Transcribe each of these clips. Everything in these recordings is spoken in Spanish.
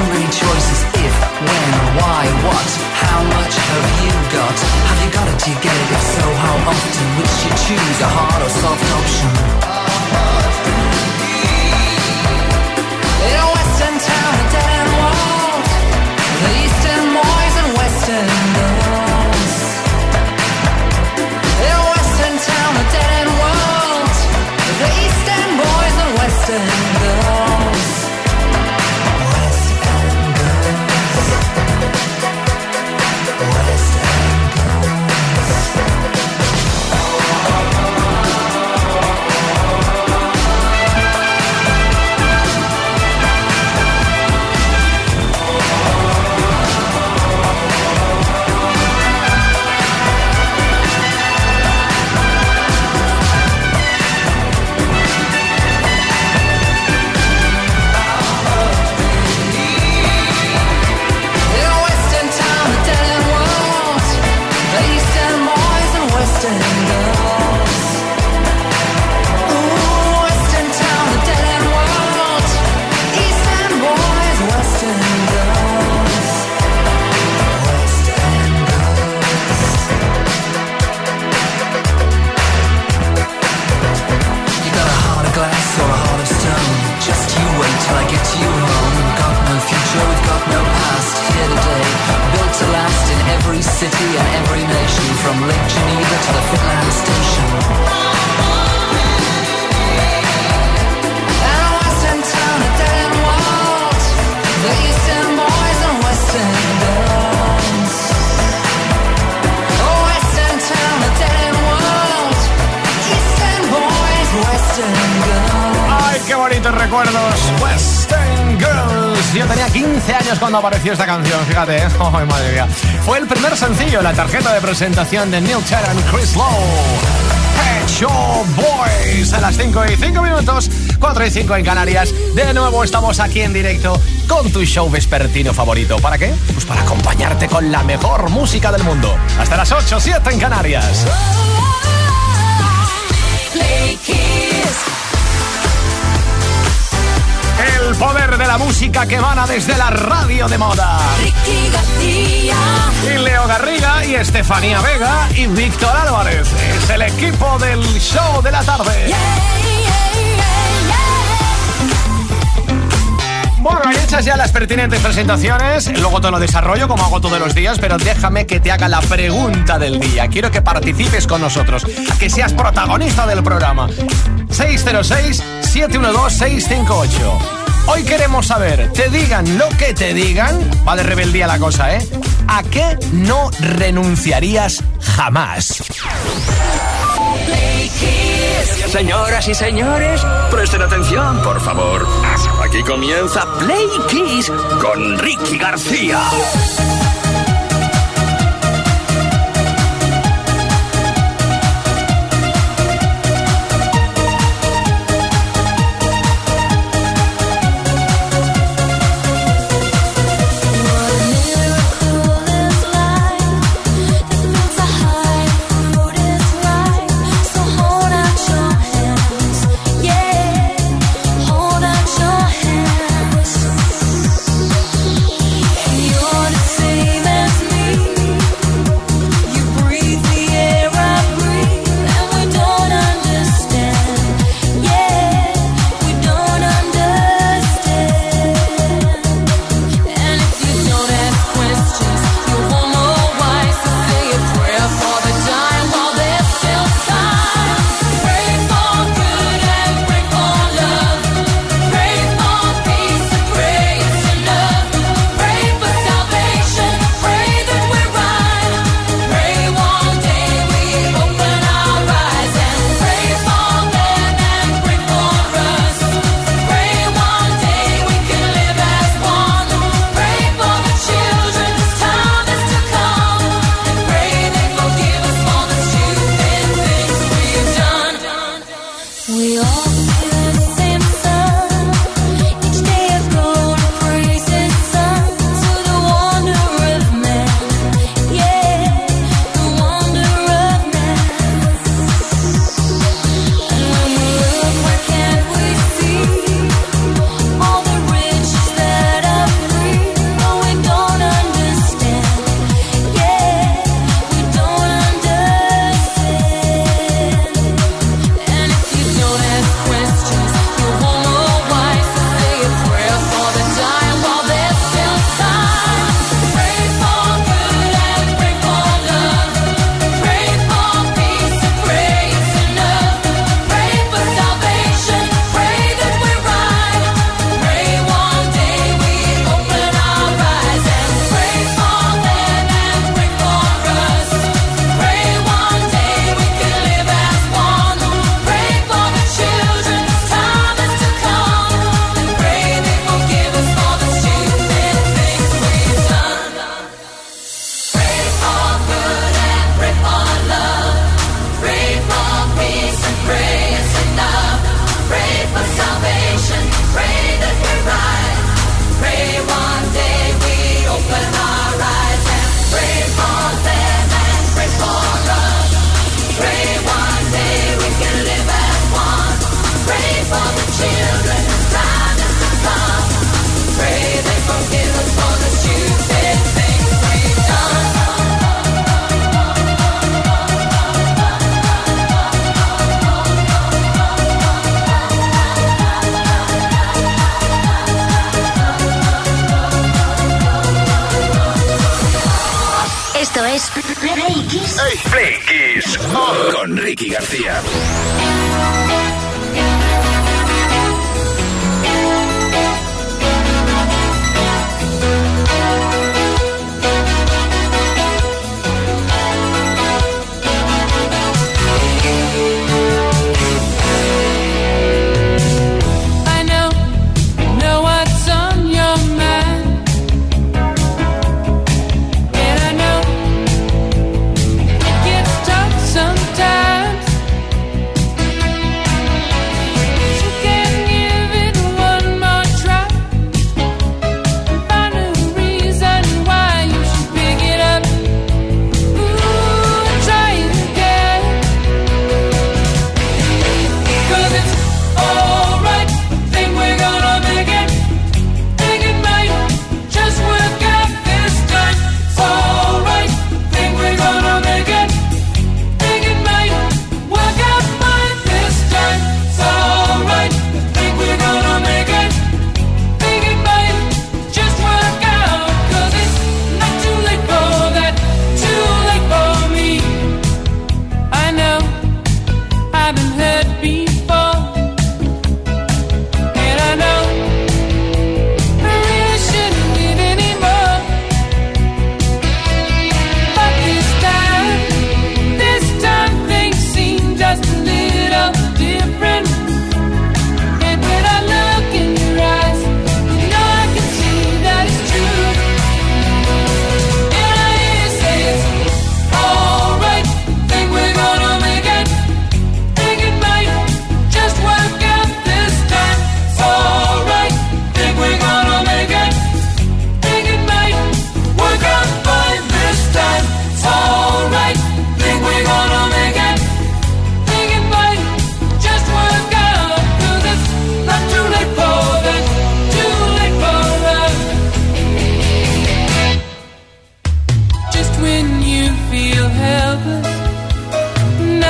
Too many choices. If, when, why, what, how much have you got? Have you got it? Do you get it? If so, how often? Which you choose, a hard or soft option? In a western town, esta canción, fíjate, ¿eh? ¡Ay, madre mía! Fue el primer sencillo, la tarjeta de presentación de Neil Tedder y Chris Lowe. Shop Boys. A las 5 y 5 minutos, 4 y 5 en Canarias. De nuevo estamos aquí en directo con tu show vespertino favorito. ¿Para qué? Pues para acompañarte con la mejor música del mundo. Hasta las 8, 7 en Canarias. El poder de la música que emana desde la radio de moda. Ricky García. Y Leo Garriga y Estefanía Vega y Víctor Álvarez. Es el equipo del show de la tarde. Yeah, yeah, yeah, yeah. Bueno, y hechas ya las pertinentes presentaciones, luego te lo desarrollo como hago todos los días, pero déjame que te haga la pregunta del día. Quiero que participes con nosotros, que seas protagonista del programa. 606-712-658. Hoy queremos saber, te digan lo que te digan, va de rebeldía la cosa, ¿eh? ¿A qué no renunciarías jamás? Señoras y señores, presten atención, por favor. Aquí comienza Play Kiss con Ricky García.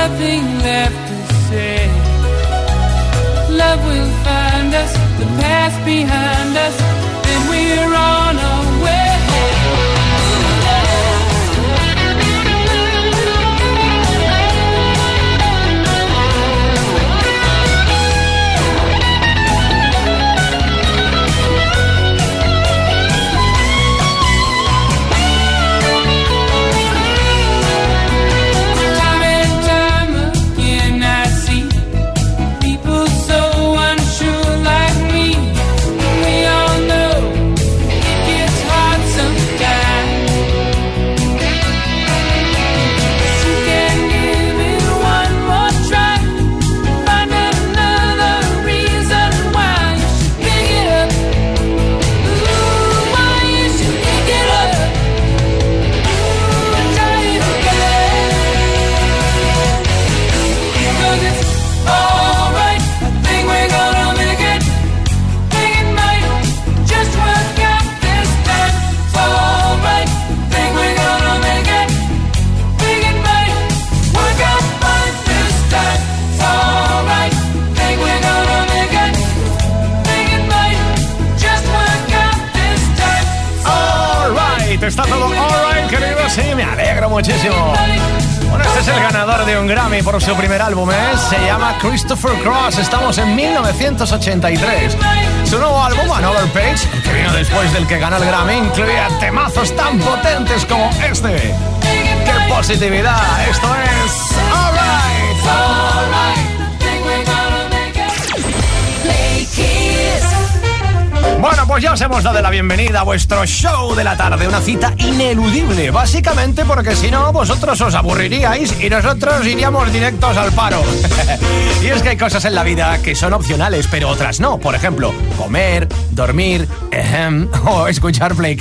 Nothing left to say. Love will find us, the past behind us, then we're on our way. Muchísimo. Bueno, este es el ganador de un Grammy por su primer álbum, ¿eh? Se llama Christopher Cross. Estamos en 1983. Su nuevo álbum, Another Page, que vino después del que ganó el Grammy, incluía temazos tan potentes como este. ¡Qué positividad! Esto es Alright. Alright. Bueno, pues ya os hemos dado la bienvenida a vuestro show de la tarde, una cita ineludible, básicamente porque si no, vosotros os aburriríais y nosotros iríamos directos al paro. y es que hay cosas en la vida que son opcionales, pero otras no. Por ejemplo, comer, dormir, ejem, o escuchar Play.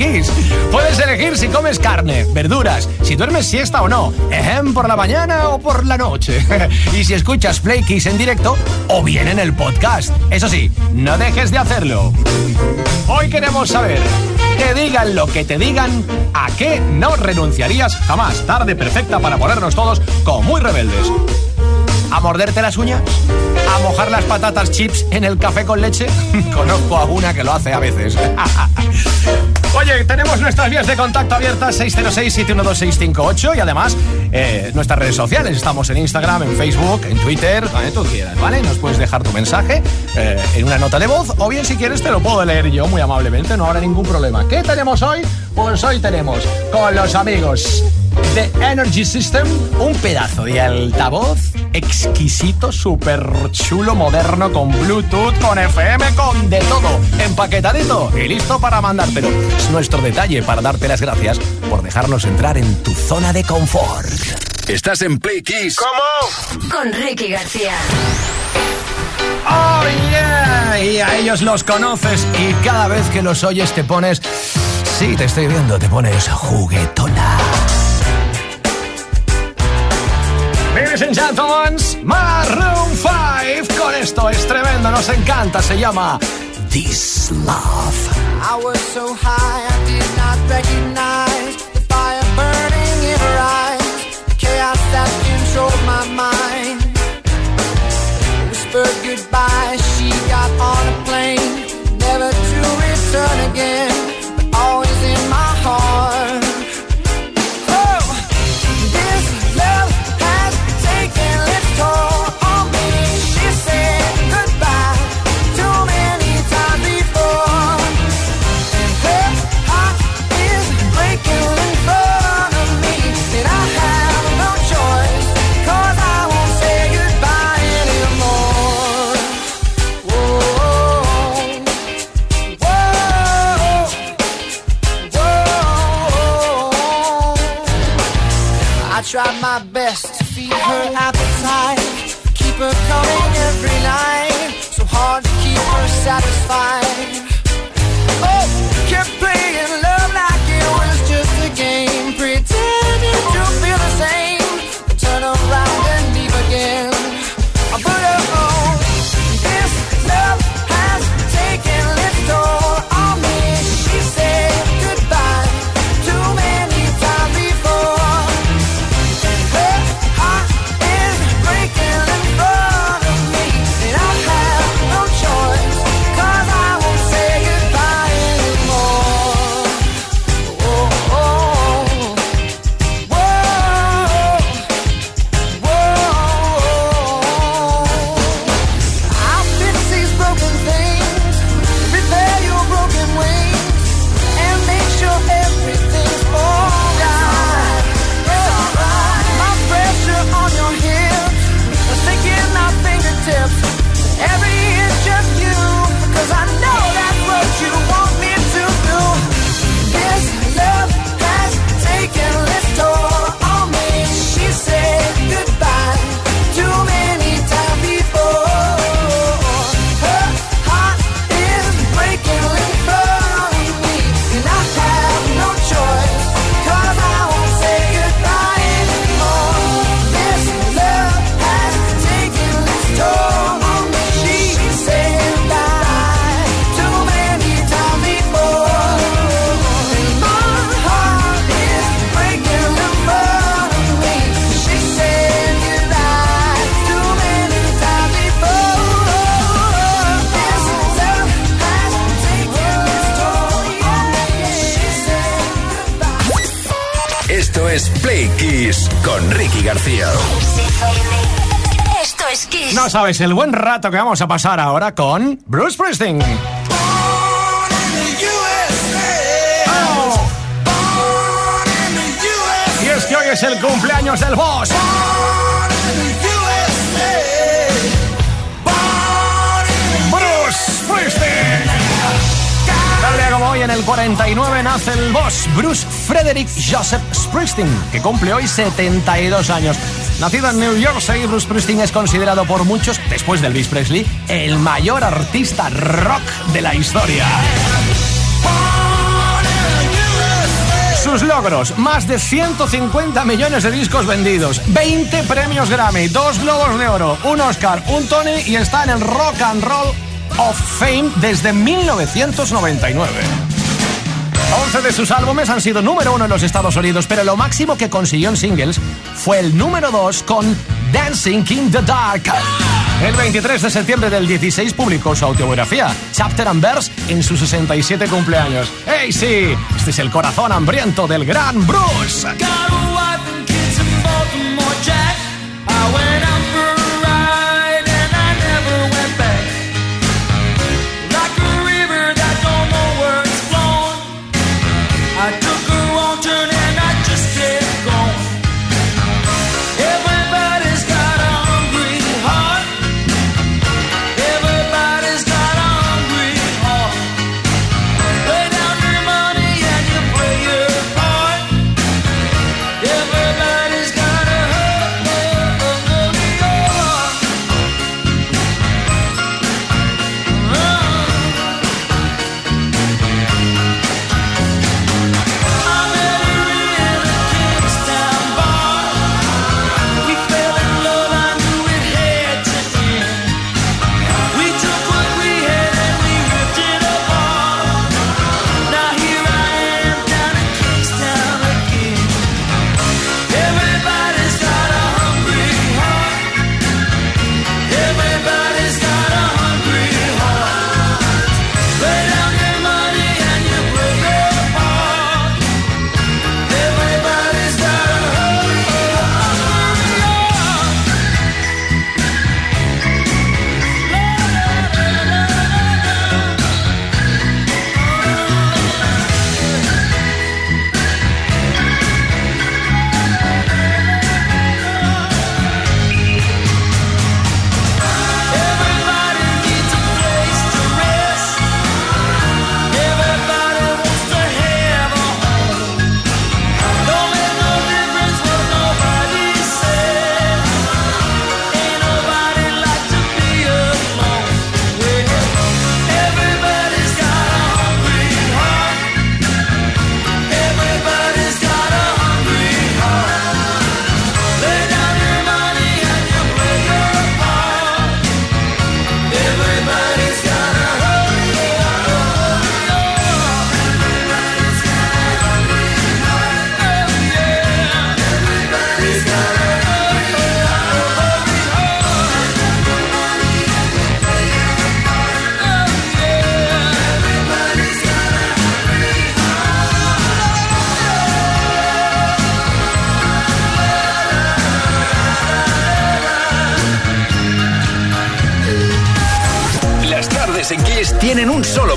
Puedes elegir si comes carne, verduras, si duermes siesta o no, ejem, por la mañana o por la noche. y si escuchas Play en directo o bien en el podcast. Eso sí, no dejes de hacerlo. Hoy queremos saber, te digan lo que te digan, ¿a qué no renunciarías jamás? Tarde perfecta para ponernos todos como muy rebeldes. ¿A morderte las uñas? ¿A mojar las patatas chips en el café con leche? Conozco a una que lo hace a veces. Oye, tenemos nuestras vías de contacto abiertas 606-712-658 y además eh, nuestras redes sociales. Estamos en Instagram, en Facebook, en Twitter, donde tú quieras, ¿vale? Nos puedes dejar tu mensaje eh, en una nota de voz o bien si quieres te lo puedo leer yo muy amablemente, no habrá ningún problema. ¿Qué tenemos hoy? Pues hoy tenemos con los amigos de Energy System un pedazo de altavoz exquisito, súper chulo, moderno, con Bluetooth, con FM, con de todo, empaquetadito y listo para mandártelo. Es nuestro detalle para darte las gracias por dejarnos entrar en tu zona de confort. Estás en Play Kiss. ¿Cómo? Con Ricky García. ¡Oh, yeah! Y a ellos los conoces y cada vez que los oyes te pones... Sí, te estoy viendo, te pones juguetona. Ladies and gentlemen, Maroon 5. Con esto es tremendo, nos encanta. Se llama This Love. I was so high I did not recognize my No sabes el buen rato que vamos a pasar ahora con Bruce Springsteen. Oh. Y es que hoy es el cumpleaños del boss. Bruce Springsteen. Tal día como hoy, en el 49, nace el boss Bruce Frederick Joseph Springsteen, que cumple hoy 72 años. Nacido en New York City, Bruce Springsteen es considerado por muchos, después de Elvis Presley, el mayor artista rock de la historia. Sus logros, más de 150 millones de discos vendidos, 20 premios Grammy, dos Globos de Oro, un Oscar, un Tony y está en el Rock and Roll of Fame desde 1999. 11 de sus álbumes han sido número uno en los Estados Unidos, pero lo máximo que consiguió en singles fue el número 2 con Dancing in the Dark. El 23 de septiembre del 16 publicó su autobiografía, Chapter and Verse, en su 67 cumpleaños. ¡Hey, sí! Este es el corazón hambriento del gran Bruce.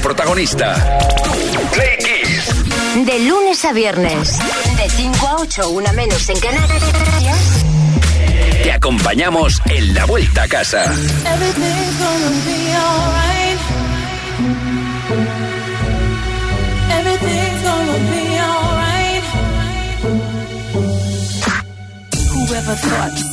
Protagonista. Play Kiss. De lunes a viernes, de 5 a 8, una menos en Canarias. Te acompañamos en la vuelta a casa. Everything's gonna be alright. Everything's gonna be alright. Whoever thought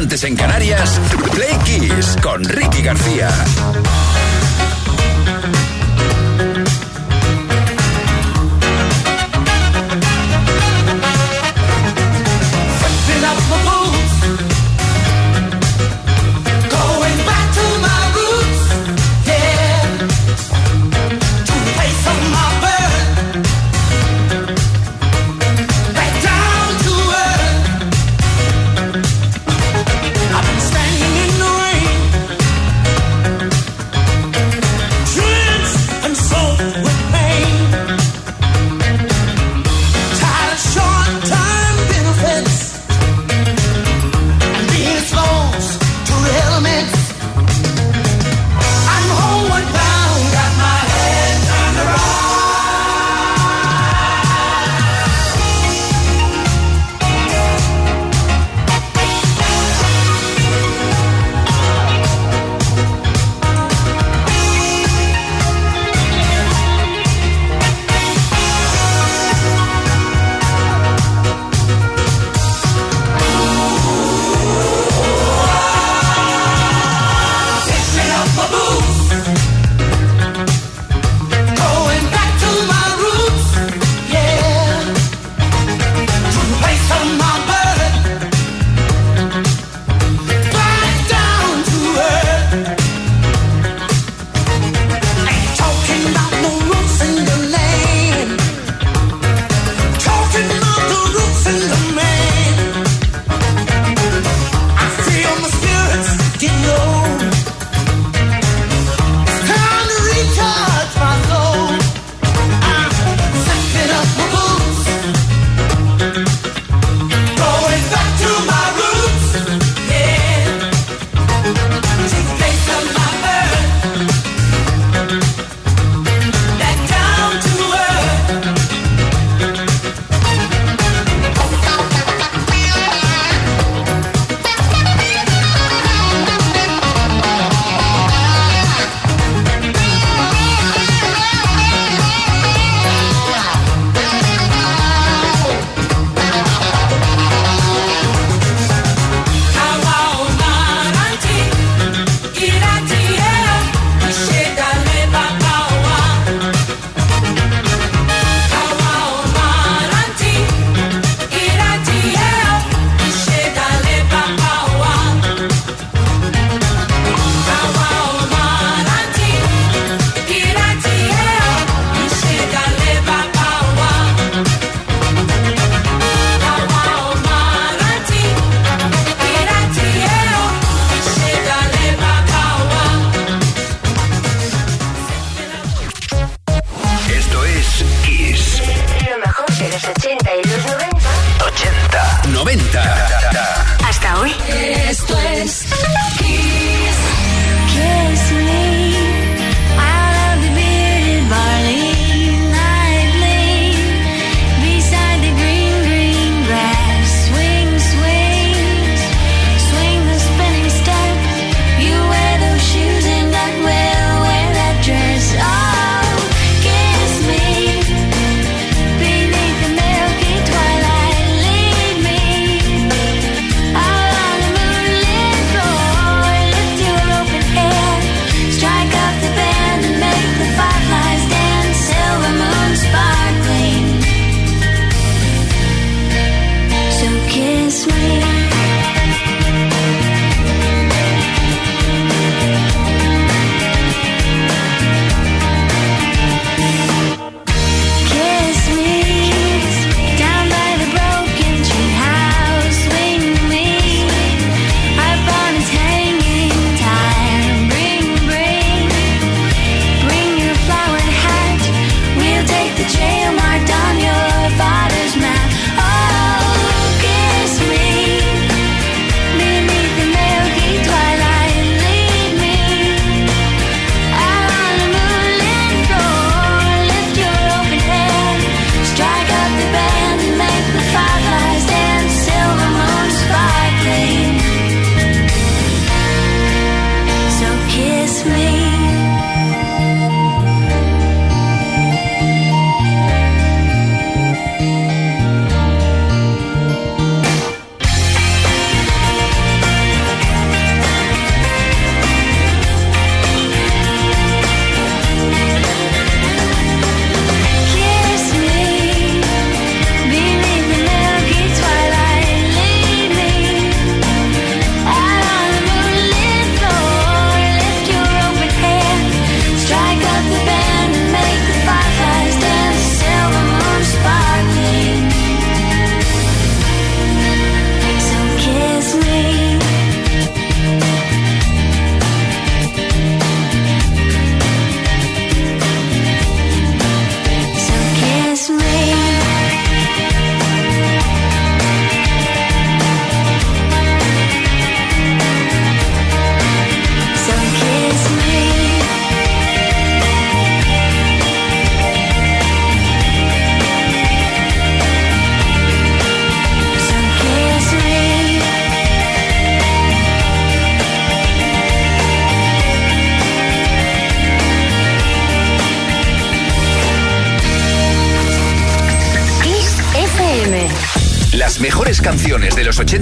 Antes en Canarias, Play Kiss con Ricky García.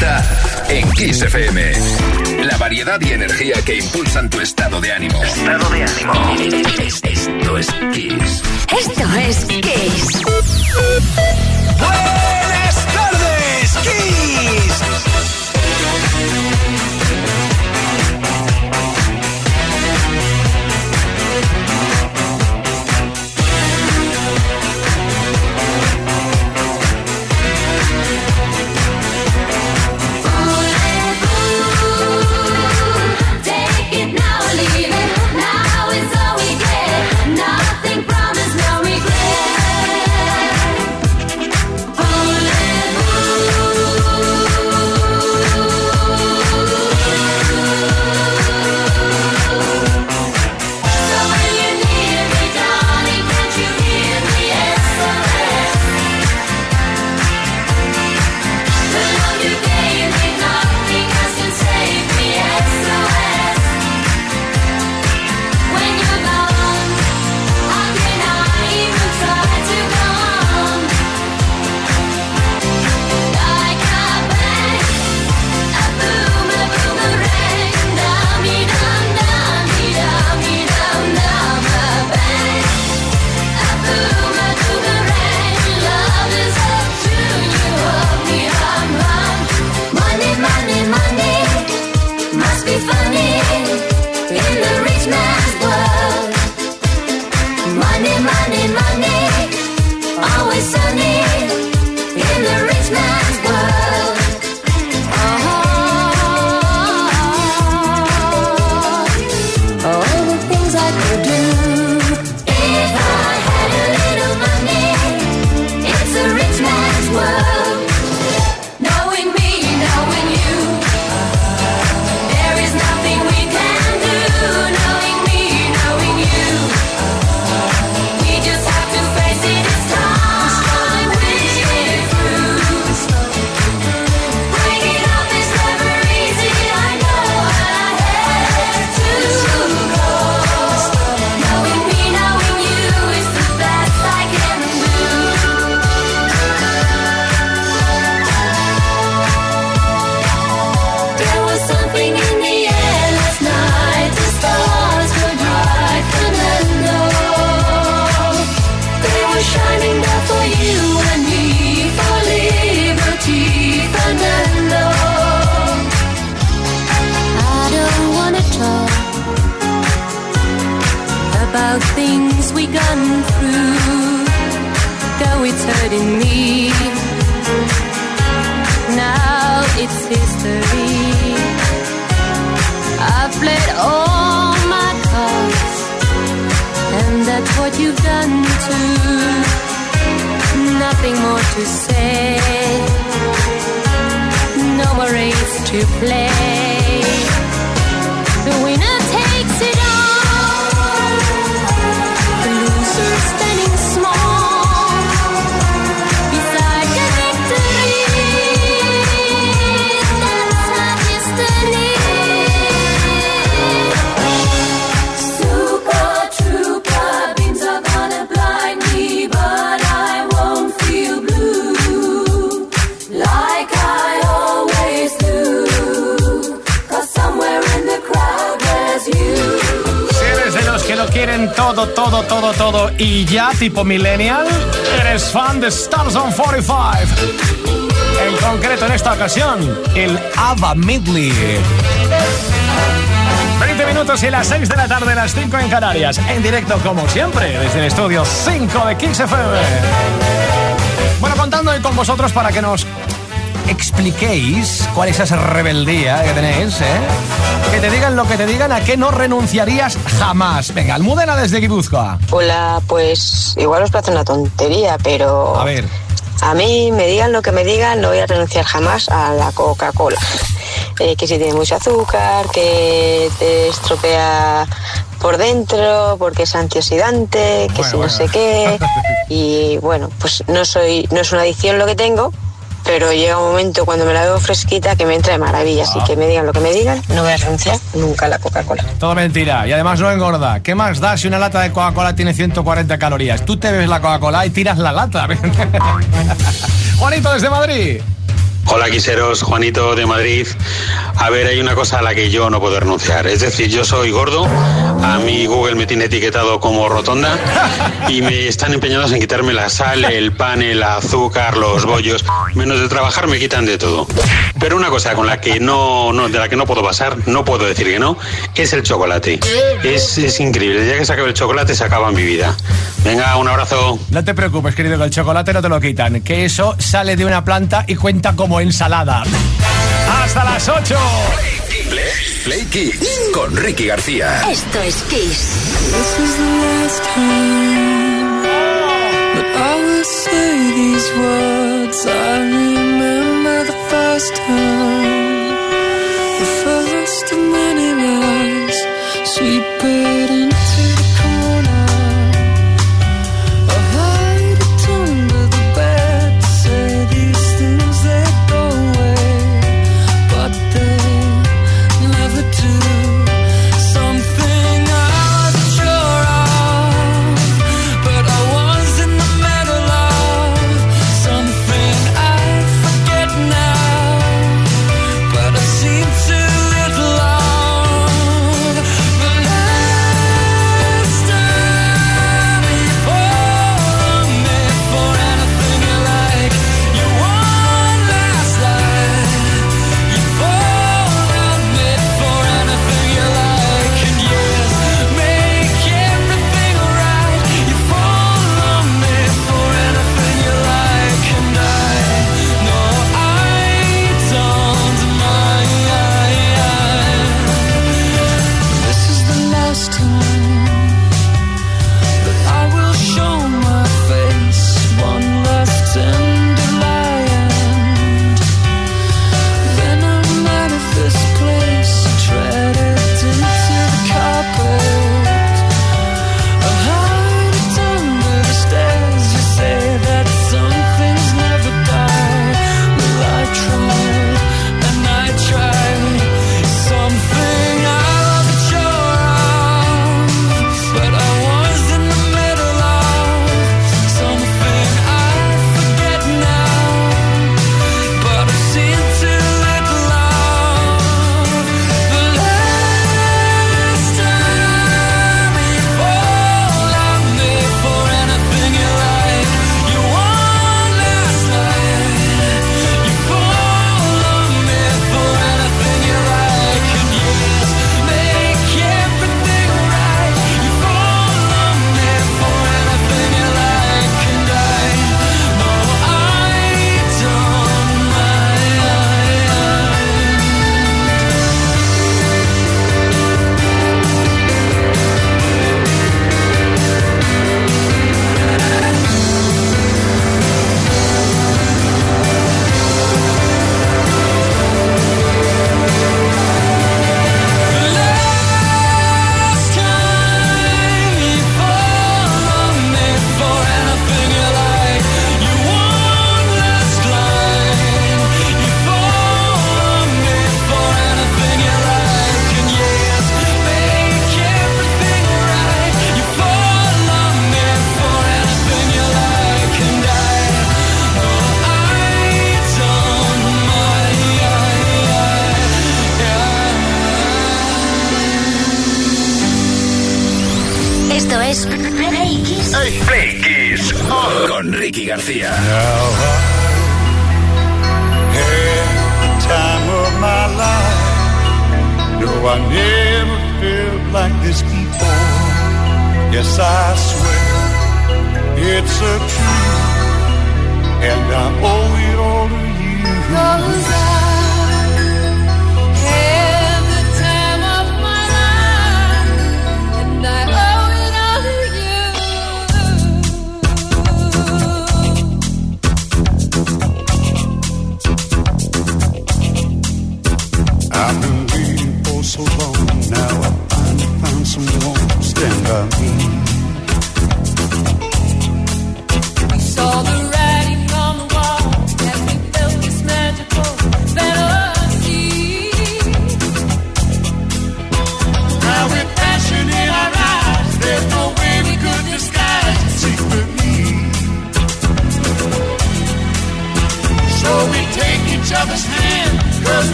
De los 80 en Kiss FM. La variedad y energía que impulsan tu estado de ánimo. Estado de ánimo. Esto es Kiss. Esto es Kiss. Buenas tardes, Kiss. About things we gone through, though it's hurting me. Now it's history. I've played all my cards, and that's what you've done too. Nothing more to say, no more race to play. The winner todo, todo, todo, todo y ya tipo millennial, eres fan de Stars on 45. En concreto en esta ocasión, el Ava Midley. 20 minutos y las 6 de la tarde, las 5 en Canarias. En directo como siempre, desde el estudio 5 de Kings FM. Bueno, contando hoy con vosotros para que nos expliquéis cuál es esa rebeldía que tenéis, ¿eh? Que te digan lo que te digan, a qué no renunciarías jamás. Venga, Almudena desde Guipúzcoa. Hola, pues igual os parece una tontería, pero A ver. a mí me digan lo que me digan, no voy a renunciar jamás a la Coca-Cola. Eh, que si tiene mucho azúcar, que te estropea por dentro, porque es antioxidante, que Bueno, si no bueno. sé qué. Y bueno, pues no soy, no es una adicción lo que tengo, pero llega un momento cuando me la veo fresquita que me entra de maravilla. Así que me digan lo que me digan, no voy a renunciar nunca a la Coca-Cola. Todo mentira. Y además no engorda. ¿Qué más da si una lata de Coca-Cola tiene 140 calorías? Tú te bebes la Coca-Cola y tiras la lata. Juanito desde Madrid. Hola, quiseros, Juanito de Madrid. A ver, hay una cosa a la que yo no puedo renunciar. Es decir, yo soy gordo, a mí Google me tiene etiquetado como rotonda y me están empeñados en quitarme la sal, el pan, el azúcar, los bollos. Menos de trabajar me quitan de todo. Pero una cosa con la que no, no de la que no puedo pasar, no puedo decir que no, es el chocolate. Es, es increíble. Ya que se acaba el chocolate, se acaba mi vida. Venga, un abrazo. No te preocupes, querido, que el chocolate no te lo quitan. Que eso sale de una planta y cuenta como ensalada. ¡Hasta las 8! Play, con Ricky García. Esto es Kiss. This is the last time But I will say these words I remember the first time The first many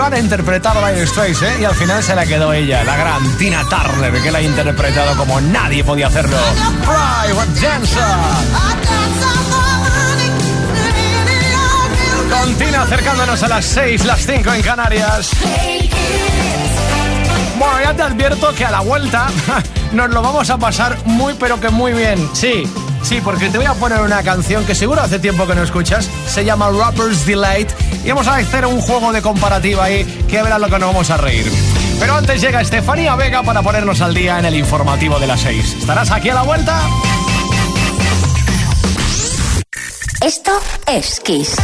iban a interpretar Dire Straits, ¿eh? Y al final se la quedó ella, la gran Tina Turner, que la ha interpretado como nadie podía hacerlo. Private Dancer. Acercándonos a las 6, las 5 en Canarias. Bueno, ya te advierto que a la vuelta nos lo vamos a pasar muy pero que muy bien. Sí, sí, porque te voy a poner una canción que seguro hace tiempo que no escuchas. Se llama Rapper's Delight. Y vamos a hacer un juego de comparativa ahí que verás lo que nos vamos a reír. Pero antes llega Estefanía Vega para ponernos al día en el informativo de las 6. ¿Estarás aquí a la vuelta? Esto es Kiss.